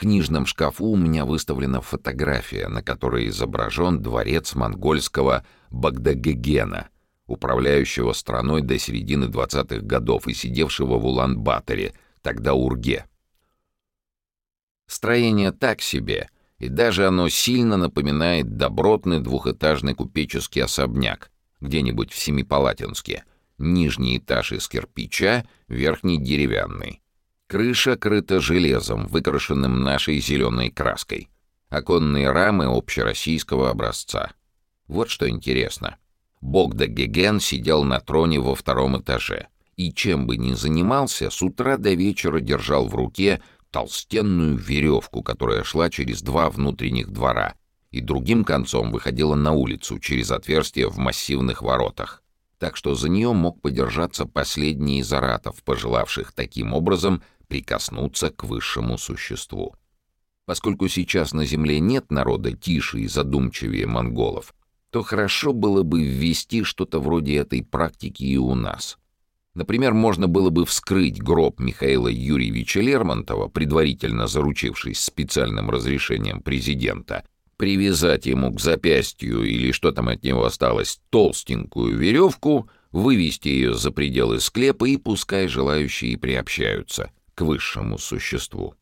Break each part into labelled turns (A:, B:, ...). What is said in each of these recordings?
A: книжном шкафу у меня выставлена фотография, на которой изображен дворец монгольского Багдагегена, управляющего страной до середины 20-х годов и сидевшего в Улан-Баторе, тогда Урге. Строение так себе, и даже оно сильно напоминает добротный двухэтажный купеческий особняк, где-нибудь в Семипалатинске. Нижний этаж из кирпича, верхний деревянный. Крыша крыта железом, выкрашенным нашей зеленой краской. Оконные рамы общероссийского образца. Вот что интересно. Богда Геген сидел на троне во втором этаже. И чем бы ни занимался, с утра до вечера держал в руке толстенную веревку, которая шла через два внутренних двора и другим концом выходила на улицу через отверстие в массивных воротах. Так что за нее мог подержаться последний из аратов, пожелавших таким образом прикоснуться к высшему существу. Поскольку сейчас на Земле нет народа тише и задумчивее монголов, то хорошо было бы ввести что-то вроде этой практики и у нас. Например, можно было бы вскрыть гроб Михаила Юрьевича Лермонтова, предварительно заручившись специальным разрешением президента, привязать ему к запястью или что там от него осталось толстенькую веревку, вывести ее за пределы склепа и пускай желающие приобщаются к высшему существу.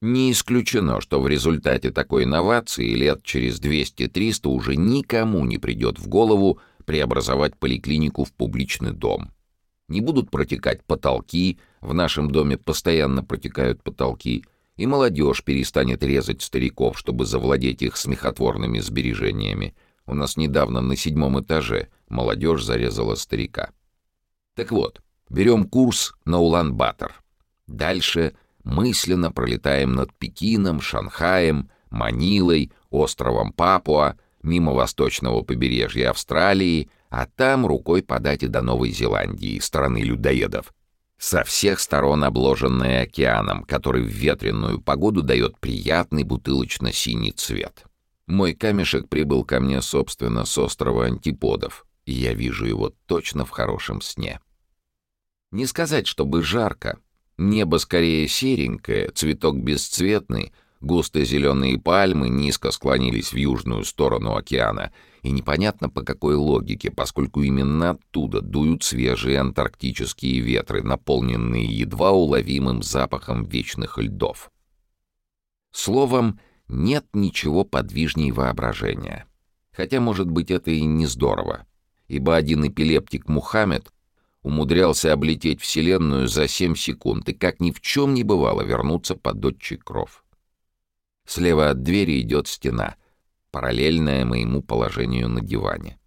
A: Не исключено, что в результате такой инновации лет через 200-300 уже никому не придет в голову преобразовать поликлинику в публичный дом не будут протекать потолки, в нашем доме постоянно протекают потолки, и молодежь перестанет резать стариков, чтобы завладеть их смехотворными сбережениями. У нас недавно на седьмом этаже молодежь зарезала старика. Так вот, берем курс на Улан-Батор. Дальше мысленно пролетаем над Пекином, Шанхаем, Манилой, островом Папуа, мимо восточного побережья Австралии, а там рукой подать и до Новой Зеландии, страны людоедов. Со всех сторон обложенная океаном, который в ветреную погоду дает приятный бутылочно-синий цвет. Мой камешек прибыл ко мне, собственно, с острова Антиподов, и я вижу его точно в хорошем сне. Не сказать, чтобы жарко. Небо скорее серенькое, цветок бесцветный — Густо-зеленые пальмы низко склонились в южную сторону океана, и непонятно по какой логике, поскольку именно оттуда дуют свежие антарктические ветры, наполненные едва уловимым запахом вечных льдов. Словом, нет ничего подвижней воображения. Хотя, может быть, это и не здорово, ибо один эпилептик Мухаммед умудрялся облететь Вселенную за 7 секунд и, как ни в чем не бывало, вернуться под отчий кров. Слева от двери идет стена, параллельная моему положению на диване.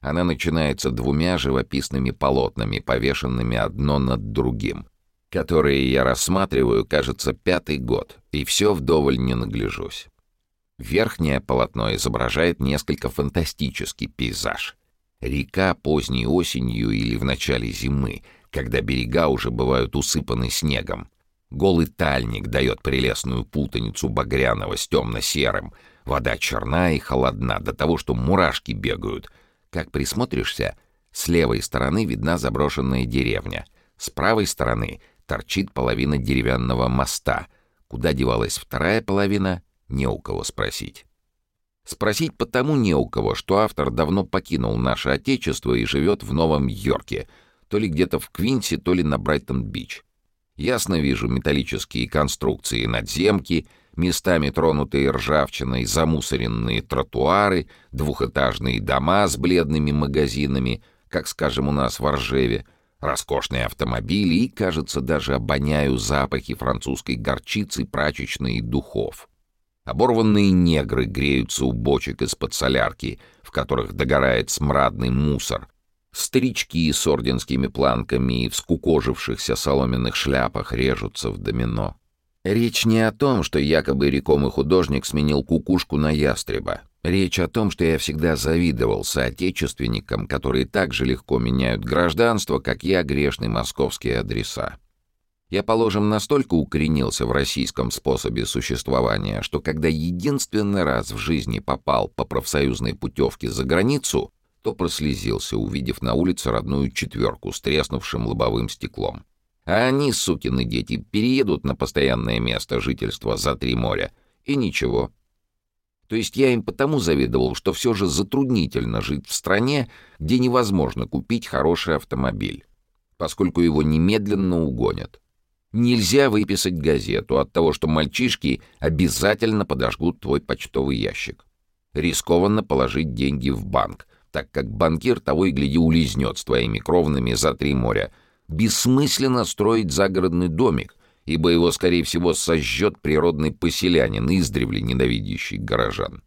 A: Она начинается двумя живописными полотнами, повешенными одно над другим, которые я рассматриваю, кажется, пятый год, и все вдоволь не нагляжусь. Верхнее полотно изображает несколько фантастический пейзаж. Река поздней осенью или в начале зимы, когда берега уже бывают усыпаны снегом, Голый тальник дает прелестную путаницу багряного с темно-серым. Вода черна и холодна до того, что мурашки бегают. Как присмотришься, с левой стороны видна заброшенная деревня. С правой стороны торчит половина деревянного моста. Куда девалась вторая половина, не у кого спросить. Спросить потому не у кого, что автор давно покинул наше Отечество и живет в Новом Йорке, то ли где-то в Квинсе, то ли на Брайтон-Бич. Ясно вижу металлические конструкции надземки, местами тронутые ржавчиной, замусоренные тротуары, двухэтажные дома с бледными магазинами, как, скажем, у нас в Оржеве, роскошные автомобили и, кажется, даже обоняю запахи французской горчицы, прачечной и духов. Оборванные негры греются у бочек из-под солярки, в которых догорает смрадный мусор, Старички с орденскими планками и в скукожившихся соломенных шляпах режутся в домино. Речь не о том, что якобы рекомый художник сменил кукушку на ястреба. Речь о том, что я всегда завидовал соотечественникам, которые так же легко меняют гражданство, как я грешный московские адреса. Я, положим, настолько укоренился в российском способе существования, что когда единственный раз в жизни попал по профсоюзной путевке за границу, то прослезился, увидев на улице родную четверку с треснувшим лобовым стеклом. А они, сукины дети, переедут на постоянное место жительства за три моря. И ничего. То есть я им потому завидовал, что все же затруднительно жить в стране, где невозможно купить хороший автомобиль, поскольку его немедленно угонят. Нельзя выписать газету от того, что мальчишки обязательно подожгут твой почтовый ящик. Рискованно положить деньги в банк, так как банкир того и гляди улизнет с твоими кровными за три моря — бессмысленно строить загородный домик, ибо его, скорее всего, сожжет природный поселянин, издревле ненавидящий горожан.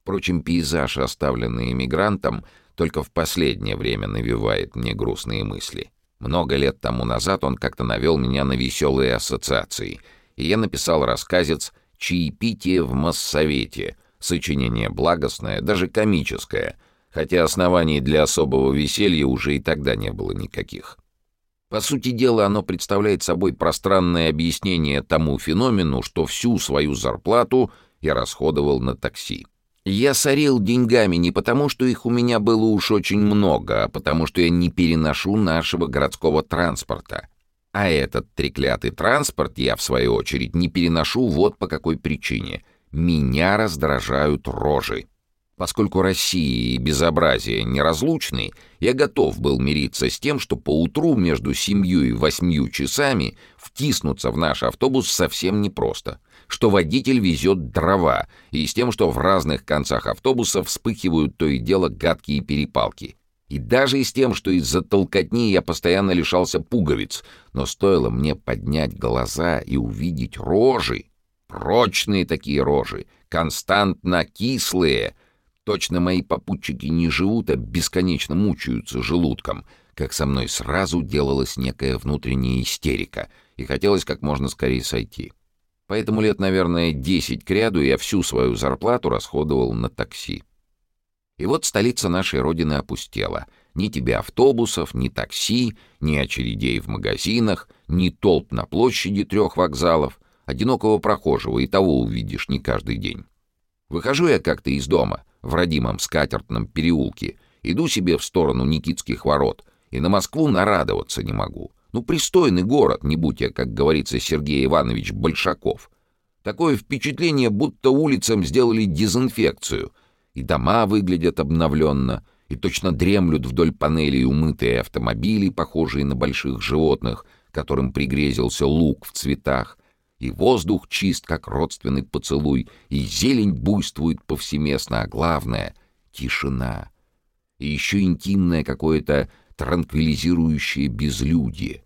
A: Впрочем, пейзаж, оставленный эмигрантом, только в последнее время навевает мне грустные мысли. Много лет тому назад он как-то навел меня на веселые ассоциации, и я написал рассказец «Чаепитие в Моссовете», сочинение благостное, даже комическое, хотя оснований для особого веселья уже и тогда не было никаких. По сути дела, оно представляет собой пространное объяснение тому феномену, что всю свою зарплату я расходовал на такси. Я сорил деньгами не потому, что их у меня было уж очень много, а потому что я не переношу нашего городского транспорта. А этот треклятый транспорт я, в свою очередь, не переношу вот по какой причине. Меня раздражают рожи. Поскольку Россия и безобразие неразлучны, я готов был мириться с тем, что поутру между семью и восьмью часами втиснуться в наш автобус совсем непросто, что водитель везет дрова, и с тем, что в разных концах автобуса вспыхивают то и дело гадкие перепалки. И даже и с тем, что из-за толкотни я постоянно лишался пуговиц, но стоило мне поднять глаза и увидеть рожи, прочные такие рожи, константно кислые — Точно мои попутчики не живут, а бесконечно мучаются желудком, как со мной сразу делалась некая внутренняя истерика, и хотелось как можно скорее сойти. Поэтому лет, наверное, десять кряду я всю свою зарплату расходовал на такси. И вот столица нашей родины опустела. Ни тебе автобусов, ни такси, ни очередей в магазинах, ни толп на площади трех вокзалов. Одинокого прохожего и того увидишь не каждый день. Выхожу я как-то из дома — в родимом скатертном переулке, иду себе в сторону Никитских ворот, и на Москву нарадоваться не могу. Ну, пристойный город, не будь я, как говорится, Сергей Иванович Большаков. Такое впечатление, будто улицам сделали дезинфекцию, и дома выглядят обновленно, и точно дремлют вдоль панелей умытые автомобили, похожие на больших животных, которым пригрезился лук в цветах, и воздух чист, как родственный поцелуй, и зелень буйствует повсеместно, а главное — тишина. И еще интимное какое-то транквилизирующее безлюдье.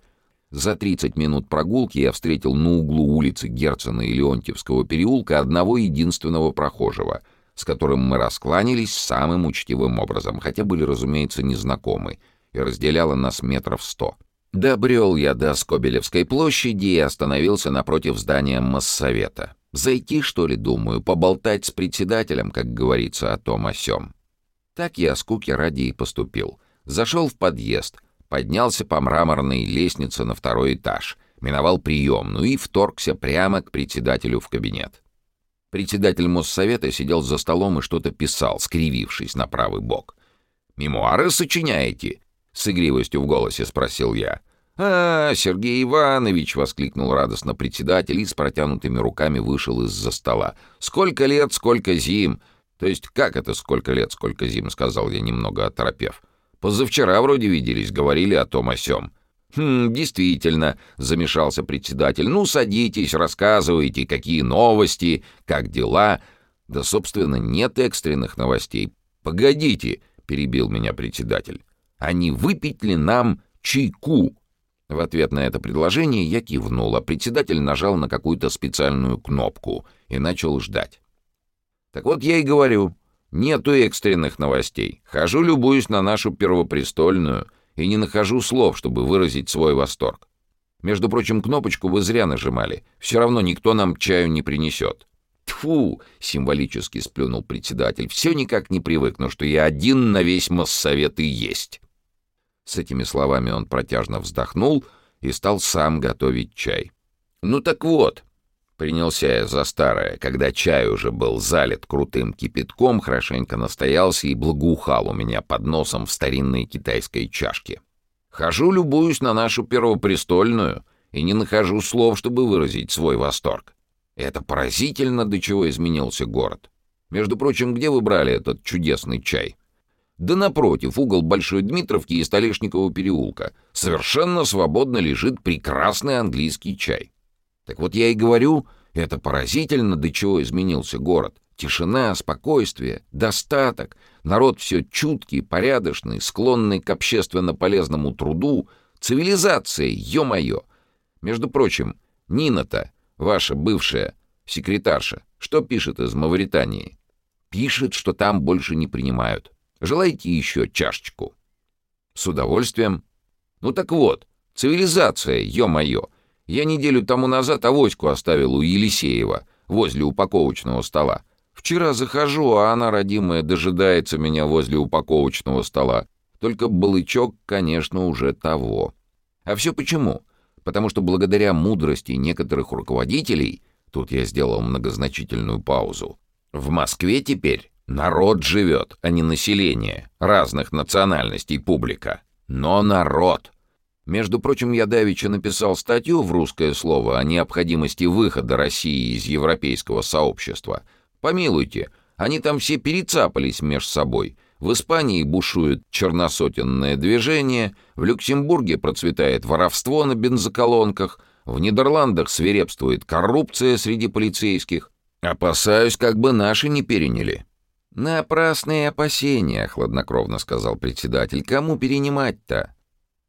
A: За 30 минут прогулки я встретил на углу улицы Герцена и Леонтьевского переулка одного единственного прохожего, с которым мы раскланялись самым учтивым образом, хотя были, разумеется, незнакомы, и разделяло нас метров сто. Добрел я до Скобелевской площади и остановился напротив здания Моссовета. Зайти, что ли, думаю, поболтать с председателем, как говорится, о том о сём. Так я скуки ради и поступил. Зашел в подъезд, поднялся по мраморной лестнице на второй этаж, миновал приемную и вторгся прямо к председателю в кабинет. Председатель Моссовета сидел за столом и что-то писал, скривившись на правый бок. «Мемуары сочиняете?» с игривостью в голосе спросил я. «А, Сергей Иванович!» — воскликнул радостно председатель и с протянутыми руками вышел из-за стола. «Сколько лет, сколько зим!» «То есть как это сколько лет, сколько зим?» — сказал я, немного оторопев. «Позавчера вроде виделись, говорили о том о сём». «Хм, действительно», — замешался председатель. «Ну, садитесь, рассказывайте, какие новости, как дела». «Да, собственно, нет экстренных новостей». «Погодите», — перебил меня председатель а не выпить ли нам чайку?» В ответ на это предложение я кивнул, а председатель нажал на какую-то специальную кнопку и начал ждать. «Так вот я и говорю, нету экстренных новостей. Хожу, любуюсь на нашу первопрестольную и не нахожу слов, чтобы выразить свой восторг. Между прочим, кнопочку вы зря нажимали. Все равно никто нам чаю не принесет. Тфу, символически сплюнул председатель. Все никак не привыкну, что я один на весь моссовет и есть. С этими словами он протяжно вздохнул и стал сам готовить чай. «Ну так вот», — принялся я за старое, когда чай уже был залит крутым кипятком, хорошенько настоялся и благоухал у меня под носом в старинной китайской чашке. Хожу, любуюсь на нашу первопрестольную и не нахожу слов, чтобы выразить свой восторг. Это поразительно, до чего изменился город. Между прочим, где вы брали этот чудесный чай? Да напротив, угол Большой Дмитровки и Столешникового переулка. Совершенно свободно лежит прекрасный английский чай. Так вот я и говорю, это поразительно, до чего изменился город. Тишина, спокойствие, достаток. Народ все чуткий, порядочный, склонный к общественно полезному труду. Цивилизация, ё-моё! Между прочим, Нина-то, ваша бывшая секретарша, что пишет из Мавритании? Пишет, что там больше не принимают. Желаете еще чашечку? С удовольствием. Ну так вот, цивилизация, ё-моё. Я неделю тому назад авоську оставил у Елисеева возле упаковочного стола. Вчера захожу, а она, родимая, дожидается меня возле упаковочного стола. Только балычок, конечно, уже того. А все почему? Потому что благодаря мудрости некоторых руководителей, тут я сделал многозначительную паузу, в Москве теперь народ живет, а не население, разных национальностей публика. Но народ. Между прочим, я давеча написал статью в «Русское слово» о необходимости выхода России из европейского сообщества — Помилуйте, они там все перецапались меж собой. В Испании бушует черносотенное движение, в Люксембурге процветает воровство на бензоколонках, в Нидерландах свирепствует коррупция среди полицейских. Опасаюсь, как бы наши не переняли. «Напрасные опасения», — хладнокровно сказал председатель. «Кому перенимать-то?»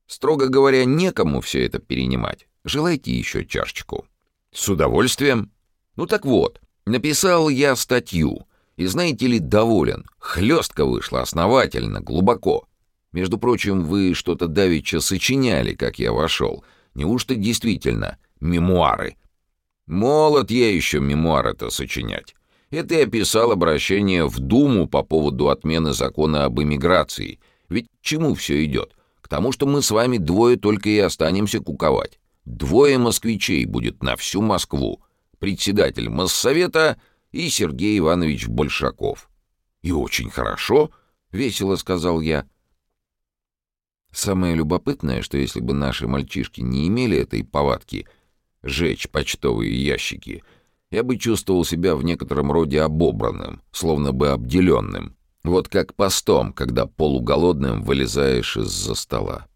A: «Строго говоря, некому все это перенимать. Желаете еще чашечку?» «С удовольствием». «Ну так вот, Написал я статью, и знаете ли, доволен. Хлестко вышло, основательно, глубоко. Между прочим, вы что-то давеча сочиняли, как я вошел. Неужто действительно мемуары? Молод я еще мемуары-то сочинять. Это я писал обращение в Думу по поводу отмены закона об эмиграции. Ведь к чему все идет? Тому, что мы с вами двое только и останемся куковать. Двое москвичей будет на всю Москву председатель Моссовета и Сергей Иванович Большаков. «И очень хорошо», — весело сказал я. Самое любопытное, что если бы наши мальчишки не имели этой повадки жечь почтовые ящики, я бы чувствовал себя в некотором роде обобранным, словно бы обделенным. Вот как постом, когда полуголодным вылезаешь из-за стола.